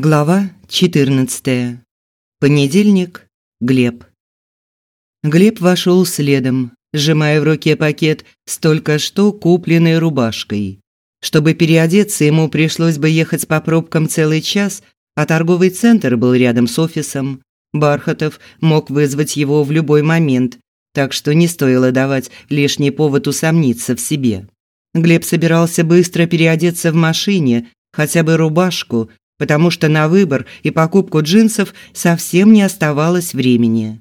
Глава 14. Понедельник. Глеб. Глеб вошел следом, сжимая в руке пакет с только что купленной рубашкой. Чтобы переодеться, ему пришлось бы ехать по пробкам целый час, а торговый центр был рядом с офисом. Бархатов мог вызвать его в любой момент, так что не стоило давать лишний повод усомниться в себе. Глеб собирался быстро переодеться в машине, хотя бы рубашку, потому что на выбор и покупку джинсов совсем не оставалось времени.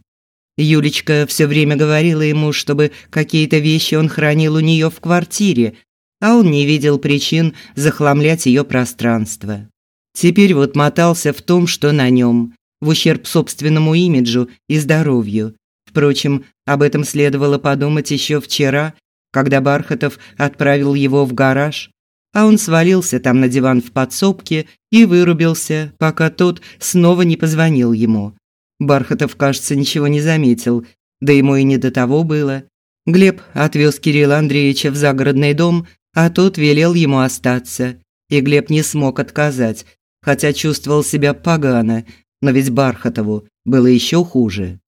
Юлечка все время говорила ему, чтобы какие-то вещи он хранил у нее в квартире, а он не видел причин захламлять ее пространство. Теперь вот мотался в том, что на нем, в ущерб собственному имиджу и здоровью. Впрочем, об этом следовало подумать еще вчера, когда Бархатов отправил его в гараж, а он свалился там на диван в подсобке и вырубился, пока тот снова не позвонил ему. Бархатов, кажется, ничего не заметил, да ему и не до того было. Глеб отвез Кирилла Андреевича в загородный дом, а тот велел ему остаться. И Глеб не смог отказать, хотя чувствовал себя погано, но ведь Бархатову было еще хуже.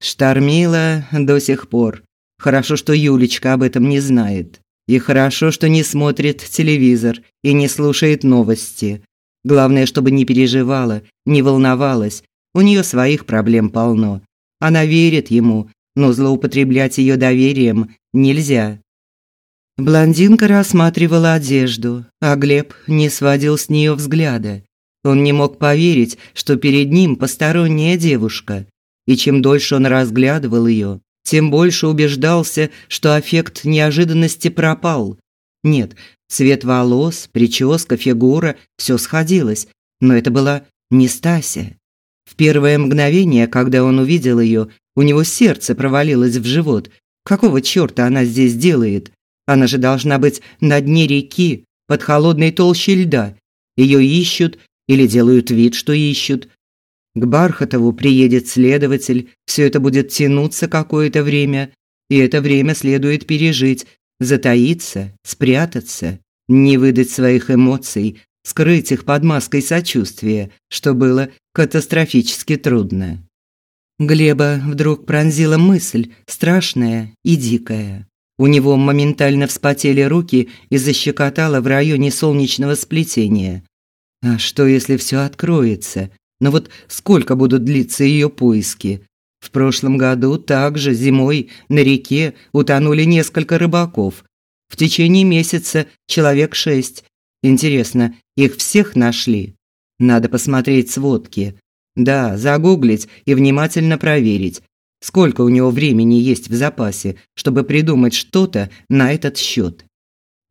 Штормило до сих пор. Хорошо, что Юлечка об этом не знает. И хорошо, что не смотрит телевизор и не слушает новости. Главное, чтобы не переживала, не волновалась. У нее своих проблем полно. Она верит ему, но злоупотреблять ее доверием нельзя. Блондинка рассматривала одежду, а Глеб не сводил с нее взгляда. Он не мог поверить, что перед ним посторонняя девушка. И чем дольше он разглядывал ее, тем больше убеждался, что эффект неожиданности пропал. Нет, цвет волос, прическа, фигура все сходилось, но это была не Стася. В первое мгновение, когда он увидел ее, у него сердце провалилось в живот. Какого чёрта она здесь делает? Она же должна быть на дне реки, под холодной толщей льда. Ее ищут или делают вид, что ищут. К Бархатову приедет следователь, все это будет тянуться какое-то время, и это время следует пережить, затаиться, спрятаться, не выдать своих эмоций, скрыть их под маской сочувствия, что было катастрофически трудно. Глеба вдруг пронзила мысль, страшная и дикая. У него моментально вспотели руки и защекотало в районе солнечного сплетения. А что, если все откроется? Но вот сколько будут длиться ее поиски? В прошлом году также зимой на реке утонули несколько рыбаков. В течение месяца человек шесть. Интересно, их всех нашли? Надо посмотреть сводки. Да, загуглить и внимательно проверить, сколько у него времени есть в запасе, чтобы придумать что-то на этот счет.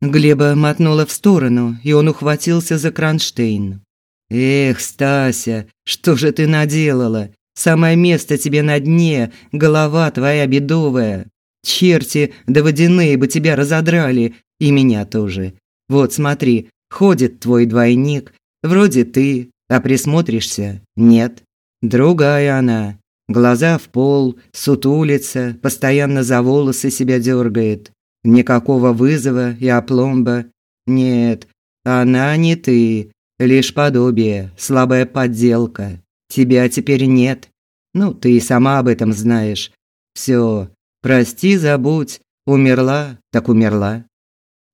Глеба мотнула в сторону, и он ухватился за кронштейн. Эх, Стася, что же ты наделала? Самое место тебе на дне, голова твоя бедовая. Черти да водяные бы тебя разодрали, и меня тоже. Вот смотри, ходит твой двойник, вроде ты, а присмотришься – нет. Другая она, глаза в пол, сутулится, постоянно за волосы себя дергает. Никакого вызова и опломба. Нет, она не ты, Лишь подобие, слабая подделка. Тебя теперь нет. Ну, ты и сама об этом знаешь. Все, прости, забудь. Умерла, так умерла.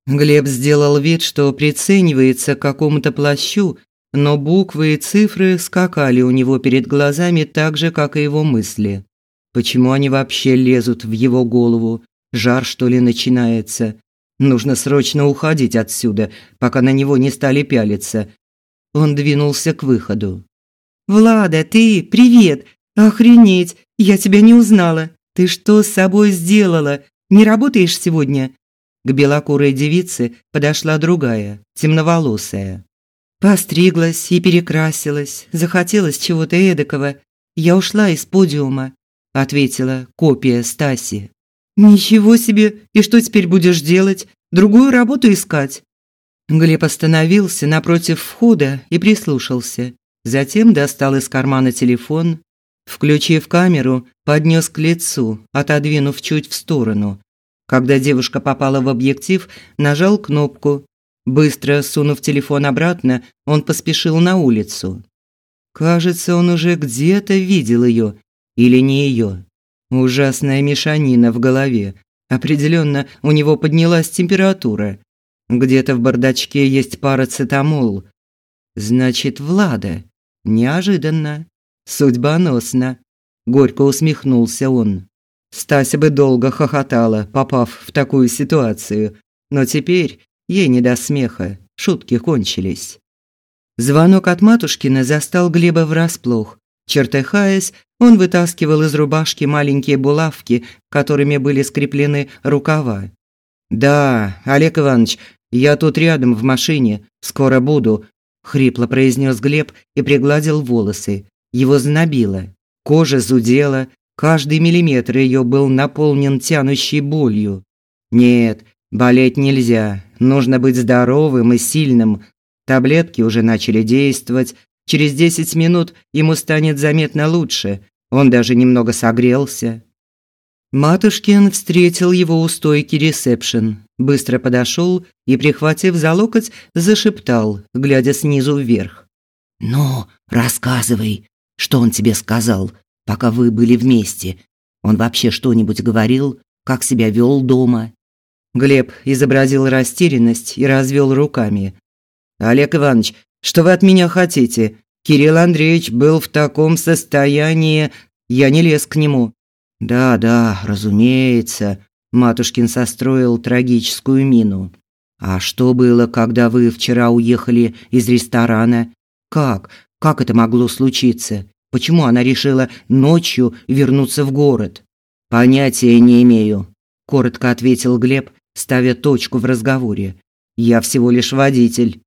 Глеб сделал вид, что приценивается к какому-то плащу, но буквы и цифры скакали у него перед глазами так же, как и его мысли. Почему они вообще лезут в его голову? Жар, что ли, начинается? Нужно срочно уходить отсюда, пока на него не стали пялиться, он двинулся к выходу. «Влада, ты, привет! Охренеть, я тебя не узнала. Ты что с собой сделала? Не работаешь сегодня?» К белокурой девице подошла другая, темноволосая. Постриглась и перекрасилась, захотелось чего-то эдакого. Я ушла из подиума, ответила копия Стаси. Ничего себе, и что теперь будешь делать? Другую работу искать? Глеб остановился напротив входа и прислушался. Затем достал из кармана телефон, включив камеру, поднес к лицу, отодвинув чуть в сторону. Когда девушка попала в объектив, нажал кнопку. Быстро сунув телефон обратно, он поспешил на улицу. Кажется, он уже где-то видел ее или не ее. Ужасная мешанина в голове. Определенно, у него поднялась температура. Где-то в бардачке есть парацетамол. Значит, Влада. Неожиданно. Судьбоносно. Горько усмехнулся он. Стася бы долго хохотала, попав в такую ситуацию, но теперь ей не до смеха, шутки кончились. Звонок от Матушкина застал Глеба врасплох. Чертыхаясь, он вытаскивал из рубашки маленькие булавки, которыми были скреплены рукава. «Да, Олег Иванович, я тут рядом в машине, скоро буду», – хрипло произнес Глеб и пригладил волосы. Его знобило. Кожа зудела, каждый миллиметр ее был наполнен тянущей болью. Нет, болеть нельзя, нужно быть здоровым и сильным. Таблетки уже начали действовать, через 10 минут ему станет заметно лучше, он даже немного согрелся. Матушкин встретил его у стойки ресепшн, быстро подошел и, прихватив за локоть, зашептал, глядя снизу вверх. «Ну, рассказывай, что он тебе сказал, пока вы были вместе? Он вообще что-нибудь говорил? Как себя вел дома?» Глеб изобразил растерянность и развел руками. «Олег Иванович, что вы от меня хотите? Кирилл Андреевич был в таком состоянии, я не лез к нему». «Да, да, разумеется», – Матушкин состроил трагическую мину. «А что было, когда вы вчера уехали из ресторана? Как? Как это могло случиться? Почему она решила ночью вернуться в город? Понятия не имею, коротко ответил Глеб, ставя точку в разговоре. Я всего лишь водитель.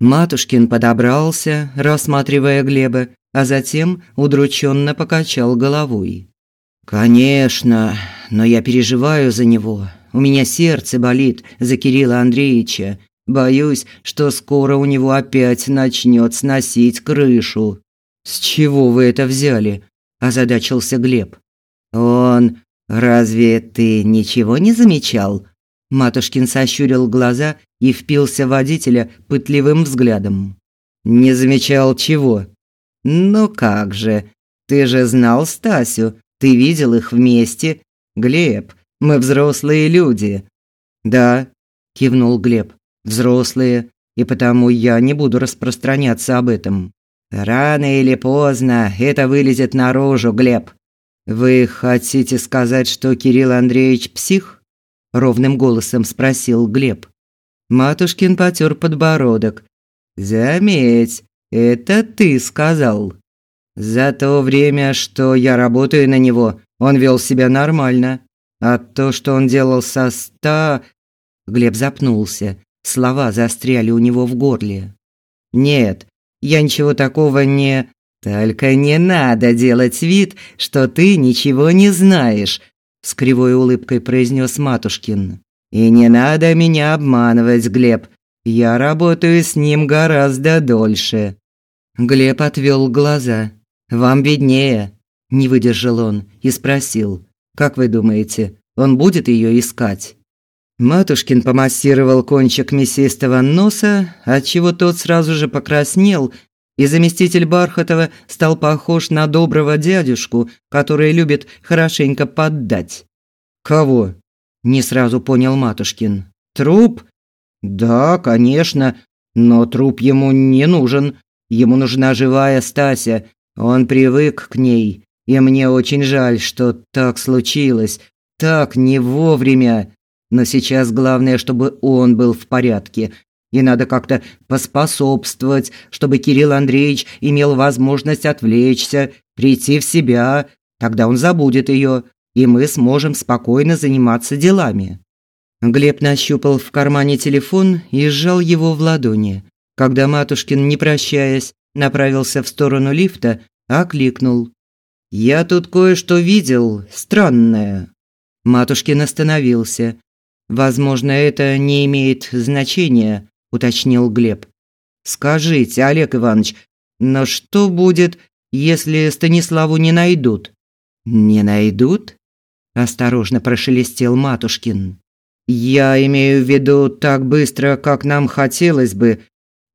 Матушкин подобрался, рассматривая Глеба, а затем удрученно покачал головой. Конечно, но я переживаю за него. У меня сердце болит за Кирилла Андреевича. Боюсь, что скоро у него опять начнет сносить крышу. С чего вы это взяли? озадачился Глеб. Он разве ты ничего не замечал? Матушкин сощурил глаза и впился в водителя пытливым взглядом. Не замечал чего? Ну как же? Ты же знал Стасю, ты видел их вместе. Глеб, мы взрослые люди. Да, кивнул Глеб взрослые, и потому я не буду распространяться об этом. Рано или поздно это вылезет наружу, Глеб. Вы хотите сказать, что Кирилл Андреевич псих? ровным голосом спросил Глеб. Матушкин потёр подбородок. Заметь, это ты сказал. За то время, что я работаю на него, он вел себя нормально. А то, что он делал со ста... Глеб запнулся. Слова застряли у него в горле. Нет, я ничего такого не Только не надо делать вид, что ты ничего не знаешь, с кривой улыбкой произнес Матушкин. И не надо меня обманывать, Глеб. Я работаю с ним гораздо дольше. Глеб отвел глаза. Вам виднее, не выдержал он и спросил: "Как вы думаете, он будет ее искать?" Матушкин помассировал кончик мясистого носа, отчего тот сразу же покраснел, и заместитель Бархатова стал похож на доброго дядюшку, который любит хорошенько поддать. «Кого?» – не сразу понял Матушкин. «Труп?» «Да, конечно, но труп ему не нужен. Ему нужна живая Стася. Он привык к ней, и мне очень жаль, что так случилось, так не вовремя. Но сейчас главное, чтобы он был в порядке. И надо как-то поспособствовать, чтобы Кирилл Андреевич имел возможность отвлечься, прийти в себя. Тогда он забудет ее, и мы сможем спокойно заниматься делами. Глеб нащупал в кармане телефон и сжал его в ладони. Когда Матушкин, не прощаясь, направился в сторону лифта, окликнул: "Я тут кое-что видел, странное". Матушкин остановился, Возможно, это не имеет значения, уточнил Глеб. Скажите, Олег Иванович, но что будет, если Станиславу не найдут? Не найдут? осторожно прошелестел Матушкин. Я имею в виду так быстро, как нам хотелось бы.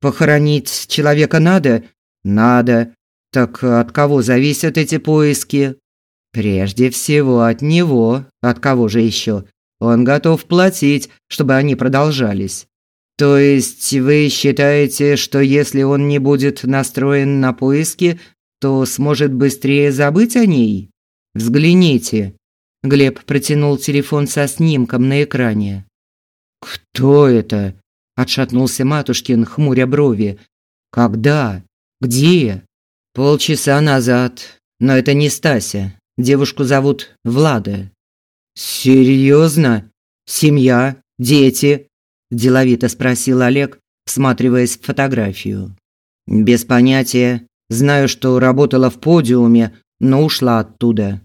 Похоронить человека надо? Надо. Так от кого зависят эти поиски? Прежде всего от него. От кого же еще? Он готов платить, чтобы они продолжались. То есть вы считаете, что если он не будет настроен на поиски, то сможет быстрее забыть о ней? Взгляните. Глеб протянул телефон со снимком на экране. Кто это? Отшатнулся Матушкин, хмуря брови. Когда? Где? Полчаса назад. Но это не Стася. Девушку зовут Влада. Серьезно? Семья, дети? деловито спросил Олег, всматриваясь в фотографию. Без понятия. Знаю, что работала в подиуме, но ушла оттуда.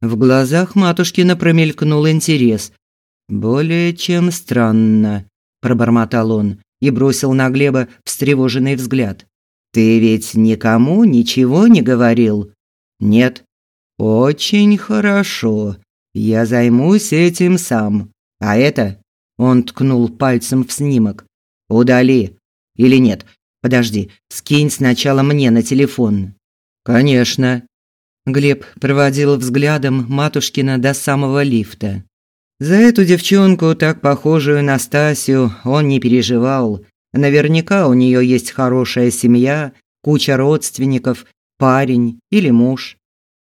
В глазах матушкина промелькнул интерес. Более чем странно, пробормотал он и бросил на Глеба встревоженный взгляд. Ты ведь никому ничего не говорил? Нет. Очень хорошо. Я займусь этим сам. А это он ткнул пальцем в снимок. Удали. Или нет? Подожди, скинь сначала мне на телефон. Конечно. Глеб проводил взглядом матушкина до самого лифта. За эту девчонку, так похожую на Стасю, он не переживал. Наверняка у нее есть хорошая семья, куча родственников, парень или муж.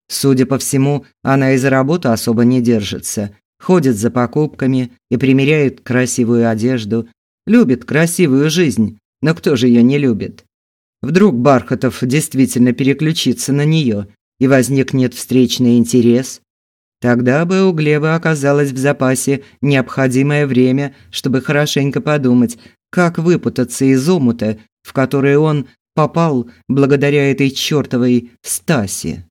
Судя по всему, она и за работу особо не держится, ходит за покупками и примеряет красивую одежду, любит красивую жизнь, но кто же ее не любит? Вдруг Бархатов действительно переключится на нее и возникнет встречный интерес? Тогда бы у Глеба оказалось в запасе необходимое время, чтобы хорошенько подумать, как выпутаться из омута, в который он попал благодаря этой чёртовой Стасе.